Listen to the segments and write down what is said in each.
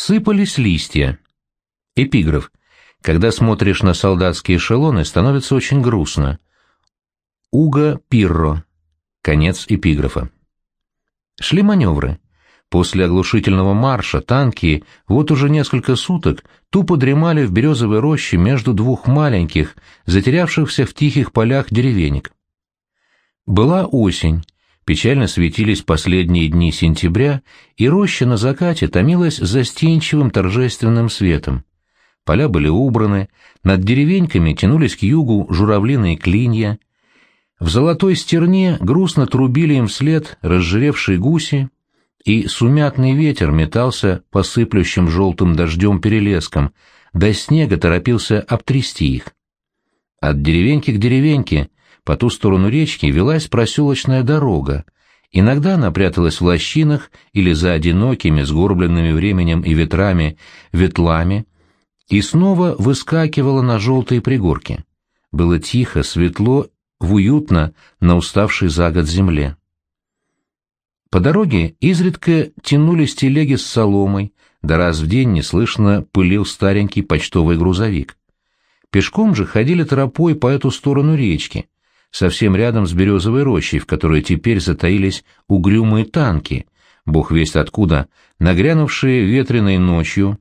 Сыпались листья. Эпиграф. Когда смотришь на солдатские эшелоны, становится очень грустно. Уго Пирро. Конец эпиграфа. Шли маневры. После оглушительного марша танки вот уже несколько суток тупо дремали в березовой роще между двух маленьких, затерявшихся в тихих полях деревенек. Была осень, печально светились последние дни сентября, и роща на закате томилась застенчивым торжественным светом. Поля были убраны, над деревеньками тянулись к югу журавлиные клинья, в золотой стерне грустно трубили им вслед разжиревшие гуси, и сумятный ветер метался по сыплющим желтым дождем перелескам, до снега торопился обтрясти их. От деревеньки к деревеньке по ту сторону речки велась проселочная дорога, иногда она пряталась в лощинах или за одинокими, сгорбленными временем и ветрами, ветлами, и снова выскакивала на желтые пригорки. Было тихо, светло, в уютно на уставшей за год земле. По дороге изредка тянулись телеги с соломой, да раз в день неслышно пылил старенький почтовый грузовик. Пешком же ходили тропой по эту сторону речки, совсем рядом с березовой рощей, в которой теперь затаились угрюмые танки, бог весть откуда, нагрянувшие ветреной ночью,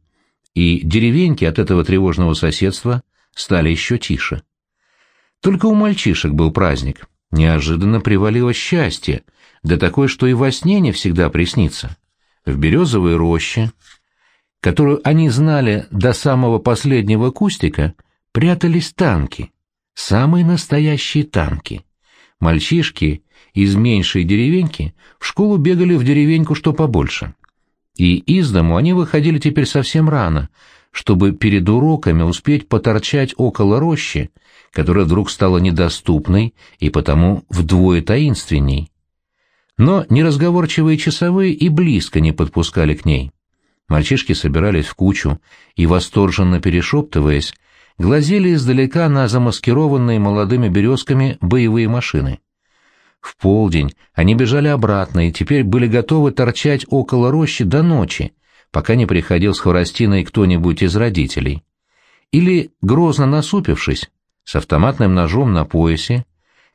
и деревеньки от этого тревожного соседства стали еще тише. Только у мальчишек был праздник. Неожиданно привалило счастье — да такой, что и во сне не всегда приснится. В березовой роще, которую они знали до самого последнего кустика, прятались танки, самые настоящие танки. Мальчишки из меньшей деревеньки в школу бегали в деревеньку что побольше. И из дому они выходили теперь совсем рано, чтобы перед уроками успеть поторчать около рощи, которая вдруг стала недоступной и потому вдвое таинственней. Но неразговорчивые часовые и близко не подпускали к ней. Мальчишки собирались в кучу и, восторженно перешептываясь, глазели издалека на замаскированные молодыми березками боевые машины. В полдень они бежали обратно и теперь были готовы торчать около рощи до ночи, пока не приходил с хворостиной кто-нибудь из родителей. Или, грозно насупившись, с автоматным ножом на поясе,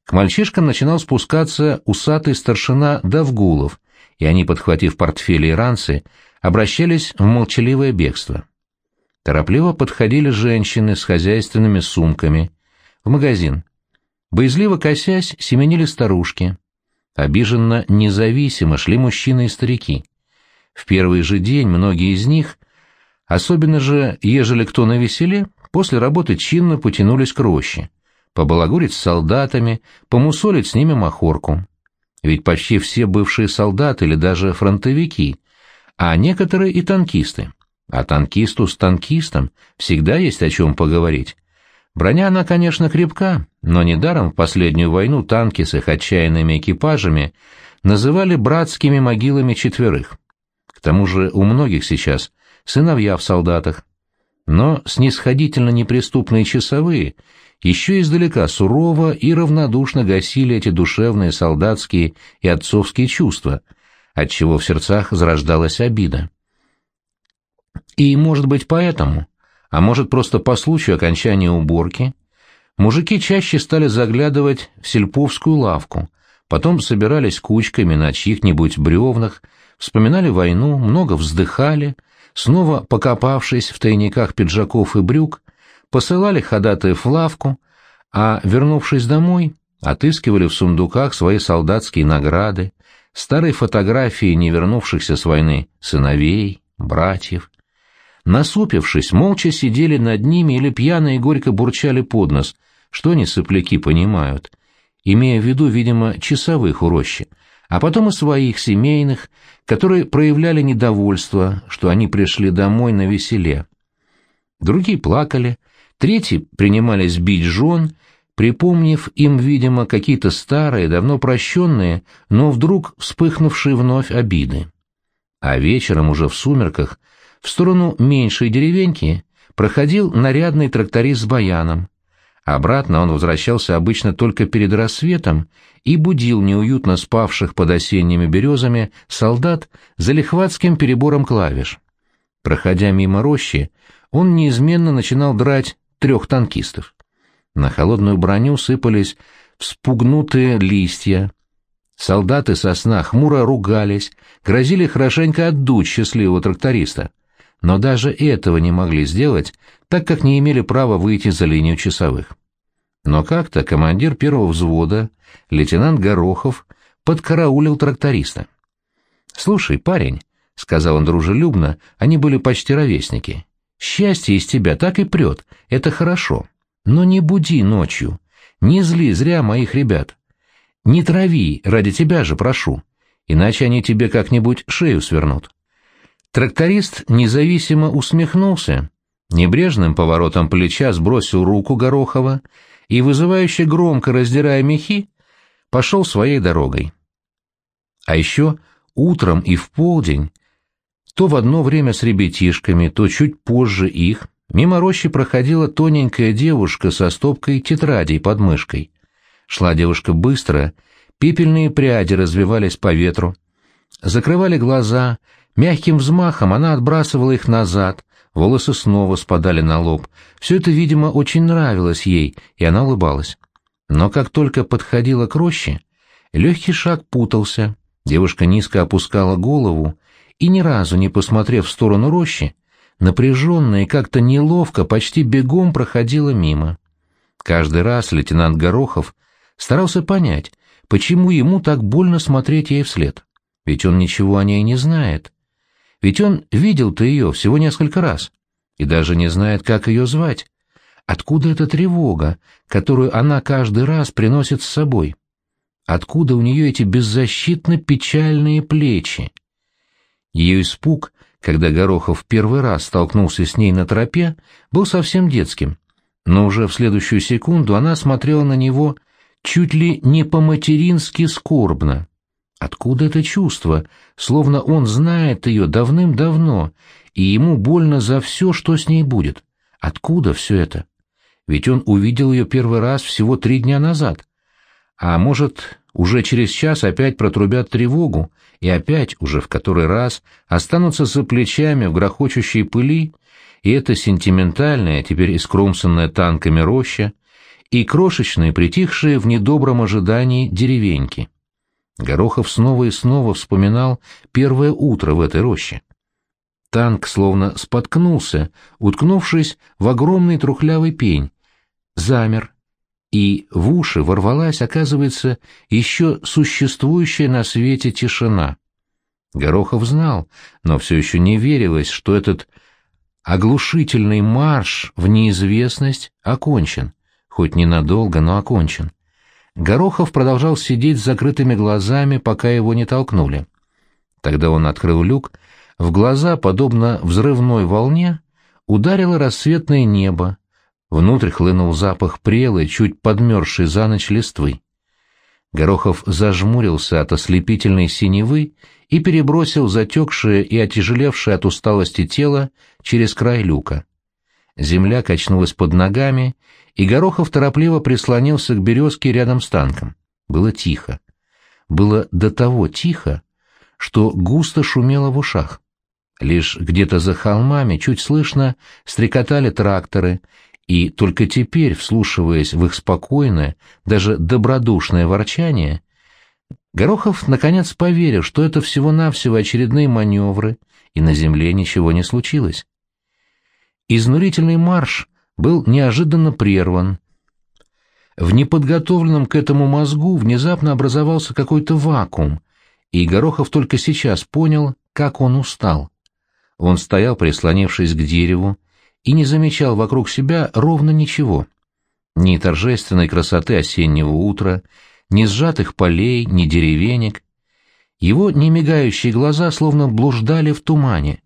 к мальчишкам начинал спускаться усатый старшина Давгулов, и они, подхватив портфели и ранцы, обращались в молчаливое бегство. Торопливо подходили женщины с хозяйственными сумками. В магазин. Боязливо косясь, семенили старушки. Обиженно независимо шли мужчины и старики. В первый же день многие из них, особенно же, ежели кто на веселе, после работы чинно потянулись к роще побалагурить с солдатами, помусолить с ними махорку. Ведь почти все бывшие солдаты или даже фронтовики, а некоторые и танкисты. А танкисту с танкистом всегда есть о чем поговорить. Броня она, конечно, крепка, но недаром в последнюю войну танки с их отчаянными экипажами называли братскими могилами четверых. К тому же у многих сейчас сыновья в солдатах. Но снисходительно неприступные часовые — еще издалека сурово и равнодушно гасили эти душевные солдатские и отцовские чувства, отчего в сердцах зарождалась обида. И, может быть, поэтому, а может, просто по случаю окончания уборки, мужики чаще стали заглядывать в сельповскую лавку, потом собирались кучками на чьих-нибудь бревнах, вспоминали войну, много вздыхали, снова покопавшись в тайниках пиджаков и брюк, посылали ходатаев в лавку, а, вернувшись домой, отыскивали в сундуках свои солдатские награды, старые фотографии не вернувшихся с войны сыновей, братьев. Насупившись, молча сидели над ними или пьяно и горько бурчали под нос, что они сопляки понимают, имея в виду, видимо, часовых у рощи, а потом и своих семейных, которые проявляли недовольство, что они пришли домой на веселе. Другие плакали, Третьи принимались бить жен, припомнив им, видимо, какие-то старые, давно прощенные, но вдруг вспыхнувшие вновь обиды. А вечером уже в сумерках в сторону меньшей деревеньки проходил нарядный тракторист с баяном. Обратно он возвращался обычно только перед рассветом и будил неуютно спавших под осенними березами солдат за лихватским перебором клавиш. Проходя мимо рощи, он неизменно начинал драть трех танкистов. На холодную броню сыпались вспугнутые листья. Солдаты со сна хмуро ругались, грозили хорошенько отдуть счастливого тракториста. Но даже этого не могли сделать, так как не имели права выйти за линию часовых. Но как-то командир первого взвода, лейтенант Горохов, подкараулил тракториста. «Слушай, парень», — сказал он дружелюбно, они были почти ровесники, — «счастье из тебя так и прет, это хорошо. Но не буди ночью, не зли зря моих ребят. Не трави, ради тебя же прошу, иначе они тебе как-нибудь шею свернут». Тракторист независимо усмехнулся, небрежным поворотом плеча сбросил руку Горохова и, вызывающе громко раздирая мехи, пошел своей дорогой. А еще утром и в полдень, то в одно время с ребятишками, то чуть позже их, мимо рощи проходила тоненькая девушка со стопкой тетрадей под мышкой. Шла девушка быстро, пепельные пряди развивались по ветру, закрывали глаза, мягким взмахом она отбрасывала их назад, волосы снова спадали на лоб. Все это, видимо, очень нравилось ей, и она улыбалась. Но как только подходила к роще, легкий шаг путался, девушка низко опускала голову и, ни разу не посмотрев в сторону рощи, напряженно и как-то неловко, почти бегом проходила мимо. Каждый раз лейтенант Горохов старался понять, почему ему так больно смотреть ей вслед. Ведь он ничего о ней не знает. Ведь он видел-то ее всего несколько раз и даже не знает, как ее звать. Откуда эта тревога, которую она каждый раз приносит с собой? Откуда у нее эти беззащитно печальные плечи? Ее испуг, когда Горохов первый раз столкнулся с ней на тропе, был совсем детским, но уже в следующую секунду она смотрела на него чуть ли не по-матерински скорбно. Откуда это чувство, словно он знает ее давным-давно, и ему больно за все, что с ней будет? Откуда все это? Ведь он увидел ее первый раз всего три дня назад. А может, уже через час опять протрубят тревогу, и опять, уже в который раз, останутся за плечами в грохочущей пыли, и это сентиментальная, теперь искромсанная танками роща, и крошечные, притихшие в недобром ожидании деревеньки. Горохов снова и снова вспоминал первое утро в этой роще. Танк словно споткнулся, уткнувшись в огромный трухлявый пень, замер, и в уши ворвалась, оказывается, еще существующая на свете тишина. Горохов знал, но все еще не верилось, что этот оглушительный марш в неизвестность окончен, хоть ненадолго, но окончен. Горохов продолжал сидеть с закрытыми глазами, пока его не толкнули. Тогда он открыл люк, в глаза, подобно взрывной волне, ударило рассветное небо, внутрь хлынул запах прелой, чуть подмерзшей за ночь листвы. Горохов зажмурился от ослепительной синевы и перебросил затекшее и отяжелевшее от усталости тело через край люка. Земля качнулась под ногами, и Горохов торопливо прислонился к березке рядом с танком. Было тихо. Было до того тихо, что густо шумело в ушах. Лишь где-то за холмами чуть слышно стрекотали тракторы, и только теперь, вслушиваясь в их спокойное, даже добродушное ворчание, Горохов наконец поверил, что это всего-навсего очередные маневры, и на земле ничего не случилось. Изнурительный марш был неожиданно прерван. В неподготовленном к этому мозгу внезапно образовался какой-то вакуум, и Горохов только сейчас понял, как он устал. Он стоял, прислонившись к дереву, и не замечал вокруг себя ровно ничего. Ни торжественной красоты осеннего утра, ни сжатых полей, ни деревенек. Его немигающие глаза словно блуждали в тумане.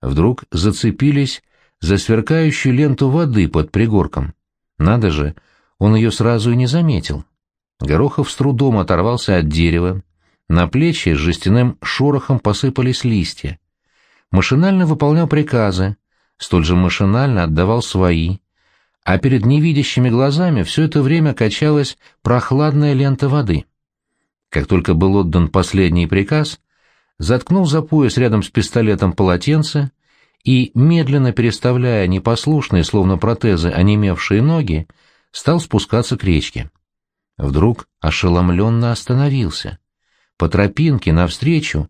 Вдруг зацепились за сверкающую ленту воды под пригорком. Надо же, он ее сразу и не заметил. Горохов с трудом оторвался от дерева. На плечи с жестяным шорохом посыпались листья. Машинально выполнял приказы, столь же машинально отдавал свои, а перед невидящими глазами все это время качалась прохладная лента воды. Как только был отдан последний приказ, заткнул за пояс рядом с пистолетом полотенце и, медленно переставляя непослушные, словно протезы, онемевшие ноги, стал спускаться к речке. Вдруг ошеломленно остановился. По тропинке навстречу,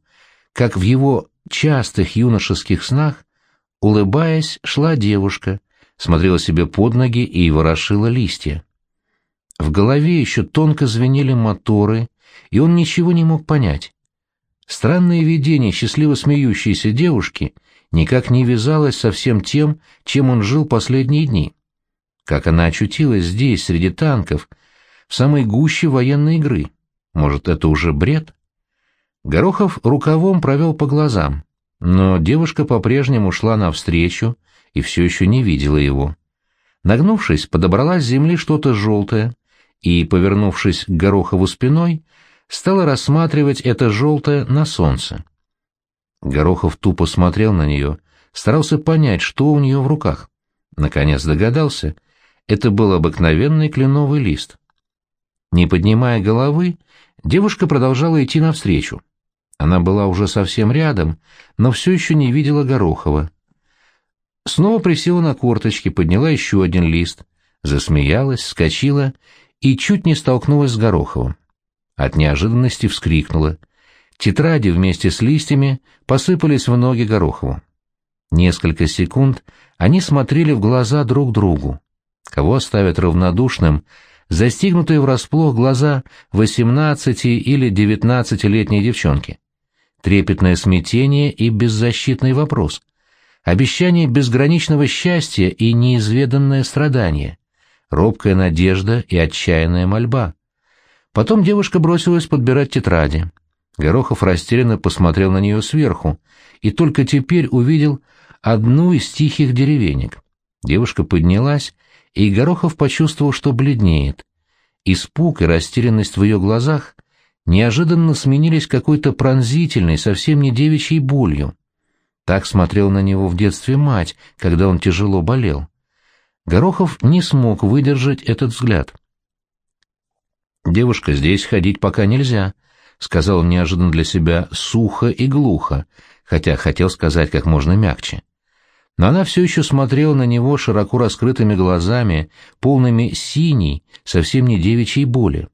как в его частых юношеских снах, улыбаясь, шла девушка, смотрела себе под ноги и ворошила листья. В голове еще тонко звенели моторы, и он ничего не мог понять. Странное видение счастливо смеющейся девушки никак не вязалось со всем тем, чем он жил последние дни. Как она очутилась здесь, среди танков, в самой гуще военной игры? Может, это уже бред? Горохов рукавом провел по глазам, но девушка по-прежнему шла навстречу и все еще не видела его. Нагнувшись, подобрала с земли что-то желтое и, повернувшись к Горохову спиной, стала рассматривать это желтое на солнце. Горохов тупо смотрел на нее, старался понять, что у нее в руках. Наконец догадался, это был обыкновенный кленовый лист. Не поднимая головы, девушка продолжала идти навстречу. Она была уже совсем рядом, но все еще не видела Горохова. Снова присела на корточки, подняла еще один лист, засмеялась, вскочила и чуть не столкнулась с Гороховым. От неожиданности вскрикнула. Тетради вместе с листьями посыпались в ноги Горохову. Несколько секунд они смотрели в глаза друг другу. Кого оставят равнодушным, застигнутые врасплох глаза восемнадцати или девятнадцатилетней девчонки? трепетное смятение и беззащитный вопрос, обещание безграничного счастья и неизведанное страдание, робкая надежда и отчаянная мольба. Потом девушка бросилась подбирать тетради. Горохов растерянно посмотрел на нее сверху и только теперь увидел одну из тихих деревенек. Девушка поднялась, и Горохов почувствовал, что бледнеет. Испуг и растерянность в ее глазах неожиданно сменились какой-то пронзительной, совсем не девичьей болью. Так смотрел на него в детстве мать, когда он тяжело болел. Горохов не смог выдержать этот взгляд. «Девушка, здесь ходить пока нельзя», — сказал он неожиданно для себя сухо и глухо, хотя хотел сказать как можно мягче. Но она все еще смотрела на него широко раскрытыми глазами, полными синей, совсем не девичьей боли.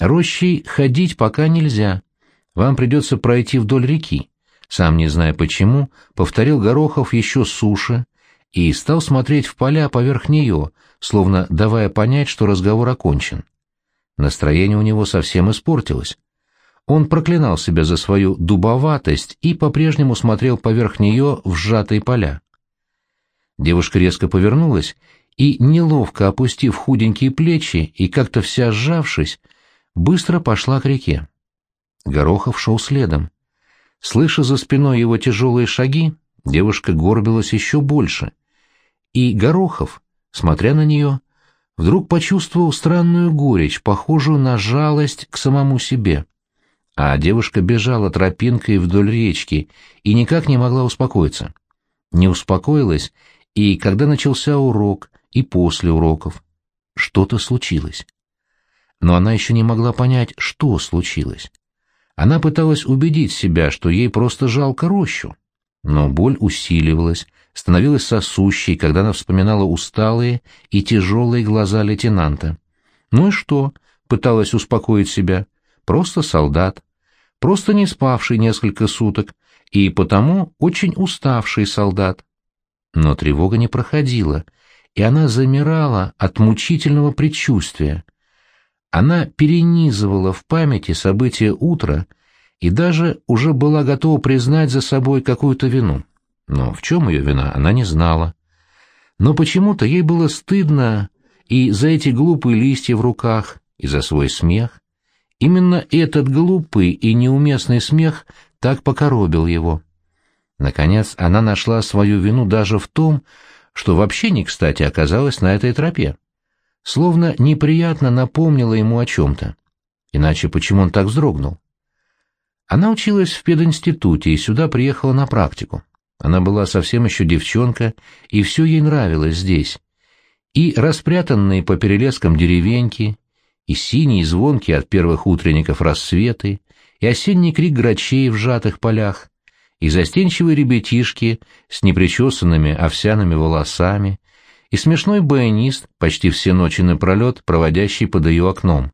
Рощей ходить пока нельзя. Вам придется пройти вдоль реки. Сам не зная почему, повторил Горохов еще суше и стал смотреть в поля поверх нее, словно давая понять, что разговор окончен. Настроение у него совсем испортилось. Он проклинал себя за свою дубоватость и по-прежнему смотрел поверх нее в сжатые поля. Девушка резко повернулась и, неловко опустив худенькие плечи и как-то вся сжавшись, быстро пошла к реке. Горохов шел следом. Слыша за спиной его тяжелые шаги, девушка горбилась еще больше. И Горохов, смотря на нее, вдруг почувствовал странную горечь, похожую на жалость к самому себе. А девушка бежала тропинкой вдоль речки и никак не могла успокоиться. Не успокоилась и когда начался урок, и после уроков. Что-то случилось но она еще не могла понять, что случилось. Она пыталась убедить себя, что ей просто жалко рощу. Но боль усиливалась, становилась сосущей, когда она вспоминала усталые и тяжелые глаза лейтенанта. Ну и что? Пыталась успокоить себя. Просто солдат. Просто не спавший несколько суток и потому очень уставший солдат. Но тревога не проходила, и она замирала от мучительного предчувствия — она перенизывала в памяти события утра и даже уже была готова признать за собой какую-то вину. Но в чем ее вина, она не знала. Но почему-то ей было стыдно и за эти глупые листья в руках, и за свой смех. Именно этот глупый и неуместный смех так покоробил его. Наконец она нашла свою вину даже в том, что вообще не кстати оказалась на этой тропе словно неприятно напомнила ему о чем-то. Иначе почему он так вздрогнул? Она училась в пединституте и сюда приехала на практику. Она была совсем еще девчонка, и все ей нравилось здесь. И распрятанные по перелескам деревеньки, и синие звонки от первых утренников рассветы, и осенний крик грачей в сжатых полях, и застенчивые ребятишки с непричесанными овсяными волосами, и смешной баянист, почти все ночи напролет, проводящий под ее окном.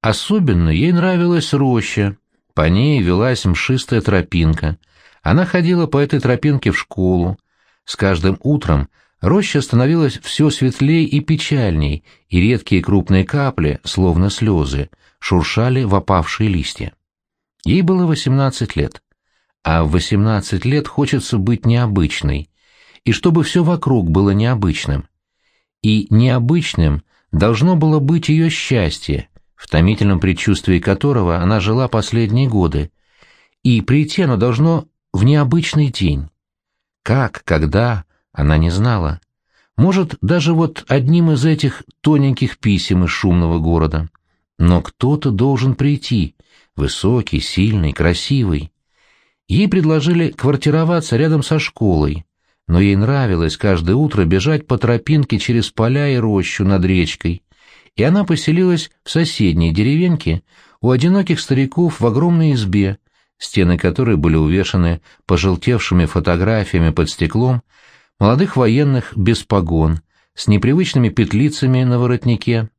Особенно ей нравилась роща, по ней велась мшистая тропинка. Она ходила по этой тропинке в школу. С каждым утром роща становилась все светлей и печальней, и редкие крупные капли, словно слезы, шуршали в опавшие листья. Ей было восемнадцать лет. А в восемнадцать лет хочется быть необычной, и чтобы все вокруг было необычным. И необычным должно было быть ее счастье, в томительном предчувствии которого она жила последние годы, и прийти оно должно в необычный день. Как, когда, она не знала. Может, даже вот одним из этих тоненьких писем из шумного города. Но кто-то должен прийти, высокий, сильный, красивый. Ей предложили квартироваться рядом со школой, но ей нравилось каждое утро бежать по тропинке через поля и рощу над речкой, и она поселилась в соседней деревеньке у одиноких стариков в огромной избе, стены которой были увешаны пожелтевшими фотографиями под стеклом молодых военных без погон, с непривычными петлицами на воротнике.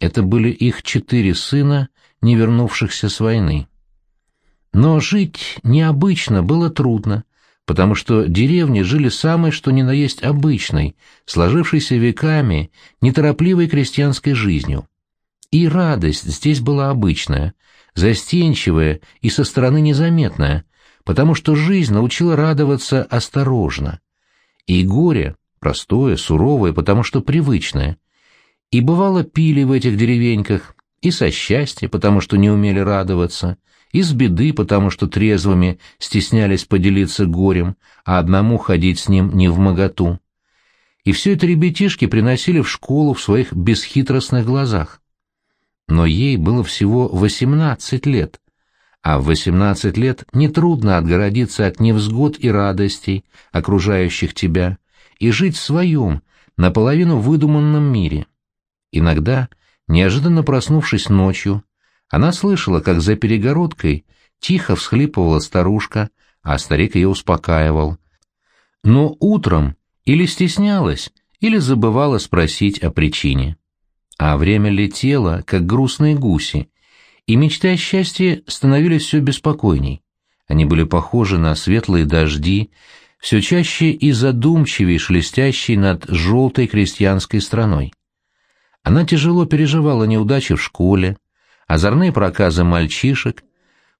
Это были их четыре сына, не вернувшихся с войны. Но жить необычно было трудно, потому что деревни жили самой что ни на есть обычной, сложившейся веками, неторопливой крестьянской жизнью. И радость здесь была обычная, застенчивая и со стороны незаметная, потому что жизнь научила радоваться осторожно. И горе, простое, суровое, потому что привычное. И бывало пили в этих деревеньках, и со счастья, потому что не умели радоваться, из беды, потому что трезвыми стеснялись поделиться горем, а одному ходить с ним не в моготу. И все это ребятишки приносили в школу в своих бесхитростных глазах. Но ей было всего восемнадцать лет, а в восемнадцать лет нетрудно отгородиться от невзгод и радостей, окружающих тебя, и жить в своем, наполовину выдуманном мире. Иногда, неожиданно проснувшись ночью, она слышала, как за перегородкой тихо всхлипывала старушка, а старик ее успокаивал. Но утром или стеснялась, или забывала спросить о причине. А время летело, как грустные гуси, и мечты о счастье становились все беспокойней. Они были похожи на светлые дожди, все чаще и задумчивее шелестящие над желтой крестьянской страной. Она тяжело переживала неудачи в школе, озорные проказы мальчишек,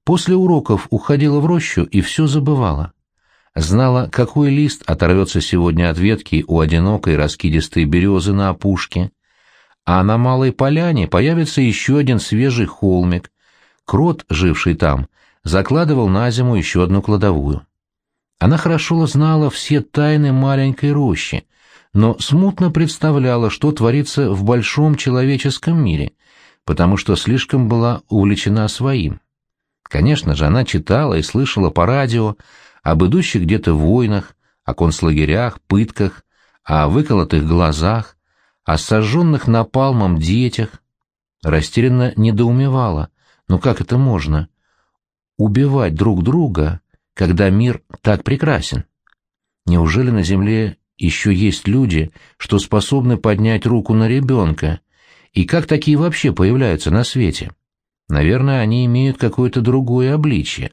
после уроков уходила в рощу и все забывала. Знала, какой лист оторвется сегодня от ветки у одинокой раскидистой березы на опушке, а на Малой Поляне появится еще один свежий холмик. Крот, живший там, закладывал на зиму еще одну кладовую. Она хорошо знала все тайны маленькой рощи, но смутно представляла, что творится в большом человеческом мире, потому что слишком была увлечена своим. Конечно же, она читала и слышала по радио об идущих где-то войнах, о концлагерях, пытках, о выколотых глазах, о сожженных напалмом детях. Растерянно недоумевала, ну как это можно? Убивать друг друга, когда мир так прекрасен? Неужели на земле еще есть люди, что способны поднять руку на ребенка, и как такие вообще появляются на свете? Наверное, они имеют какое-то другое обличье.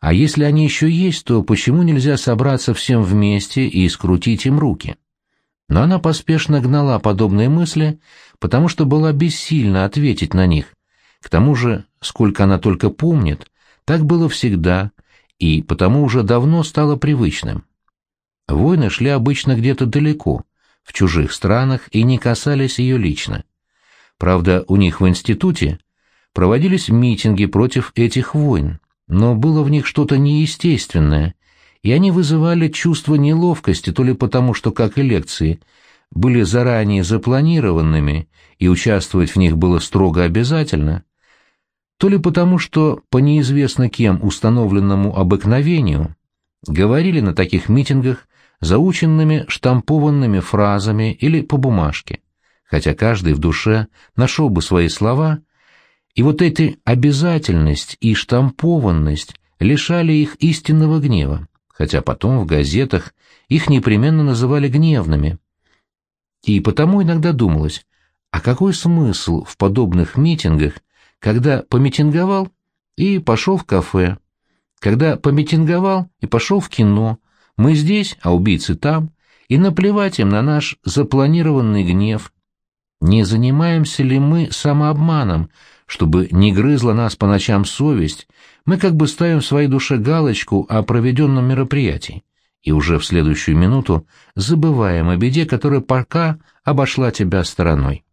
А если они еще есть, то почему нельзя собраться всем вместе и скрутить им руки? Но она поспешно гнала подобные мысли, потому что была бессильна ответить на них. К тому же, сколько она только помнит, так было всегда, и потому уже давно стало привычным. Войны шли обычно где-то далеко, в чужих странах и не касались ее лично. Правда, у них в институте проводились митинги против этих войн, но было в них что-то неестественное, и они вызывали чувство неловкости то ли потому, что, как и лекции, были заранее запланированными, и участвовать в них было строго обязательно, то ли потому, что по неизвестно кем установленному обыкновению говорили на таких митингах заученными штампованными фразами или по бумажке, хотя каждый в душе нашел бы свои слова, и вот эти обязательность и штампованность лишали их истинного гнева, хотя потом в газетах их непременно называли гневными. И потому иногда думалось, а какой смысл в подобных митингах, когда помитинговал и пошел в кафе, когда помитинговал и пошел в кино, мы здесь, а убийцы там, и наплевать им на наш запланированный гнев. Не занимаемся ли мы самообманом, чтобы не грызла нас по ночам совесть, мы как бы ставим в своей душе галочку о проведенном мероприятии и уже в следующую минуту забываем о беде, которая пока обошла тебя стороной.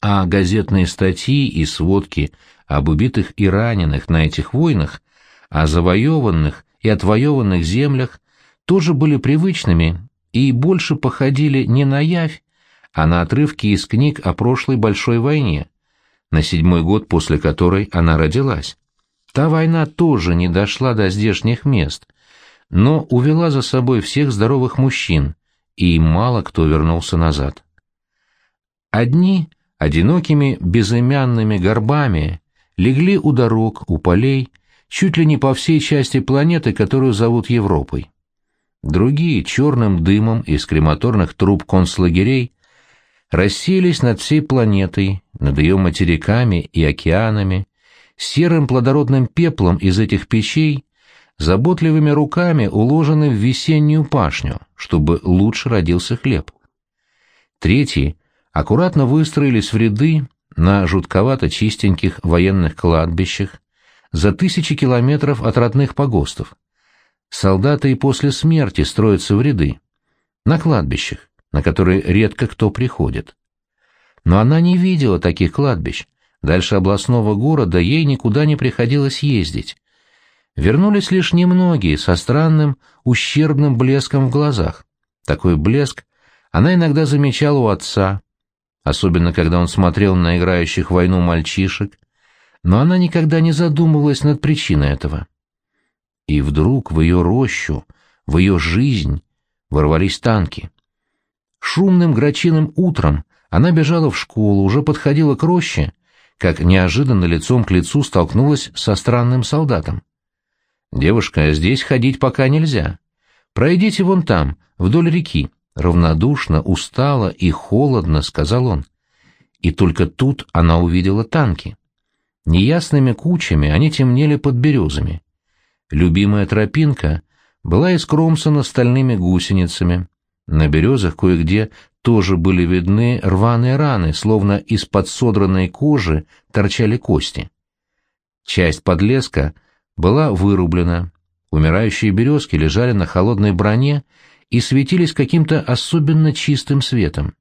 А газетные статьи и сводки об убитых и раненых на этих войнах, о завоеванных и отвоеванных землях тоже были привычными и больше походили не на явь, а на отрывки из книг о прошлой большой войне, на седьмой год после которой она родилась. Та война тоже не дошла до здешних мест, но увела за собой всех здоровых мужчин, и мало кто вернулся назад. Одни одинокими безымянными горбами легли у дорог, у полей, чуть ли не по всей части планеты, которую зовут Европой. Другие черным дымом из крематорных труб концлагерей расселись над всей планетой, над ее материками и океанами, серым плодородным пеплом из этих печей, заботливыми руками уложены в весеннюю пашню, чтобы лучше родился хлеб. Третьи аккуратно выстроились в ряды на жутковато чистеньких военных кладбищах за тысячи километров от родных погостов. Солдаты и после смерти строятся в ряды, на кладбищах, на которые редко кто приходит. Но она не видела таких кладбищ, дальше областного города ей никуда не приходилось ездить. Вернулись лишь немногие со странным, ущербным блеском в глазах. Такой блеск она иногда замечала у отца, особенно когда он смотрел на играющих в войну мальчишек, но она никогда не задумывалась над причиной этого. И вдруг в ее рощу, в ее жизнь ворвались танки. Шумным грачиным утром она бежала в школу, уже подходила к роще, как неожиданно лицом к лицу столкнулась со странным солдатом. «Девушка, здесь ходить пока нельзя. Пройдите вон там, вдоль реки», — равнодушно, устало и холодно сказал он. И только тут она увидела танки. Неясными кучами они темнели под березами. Любимая тропинка была искромсана стальными гусеницами. На березах кое-где тоже были видны рваные раны, словно из-под содранной кожи торчали кости. Часть подлеска была вырублена. Умирающие березки лежали на холодной броне и светились каким-то особенно чистым светом.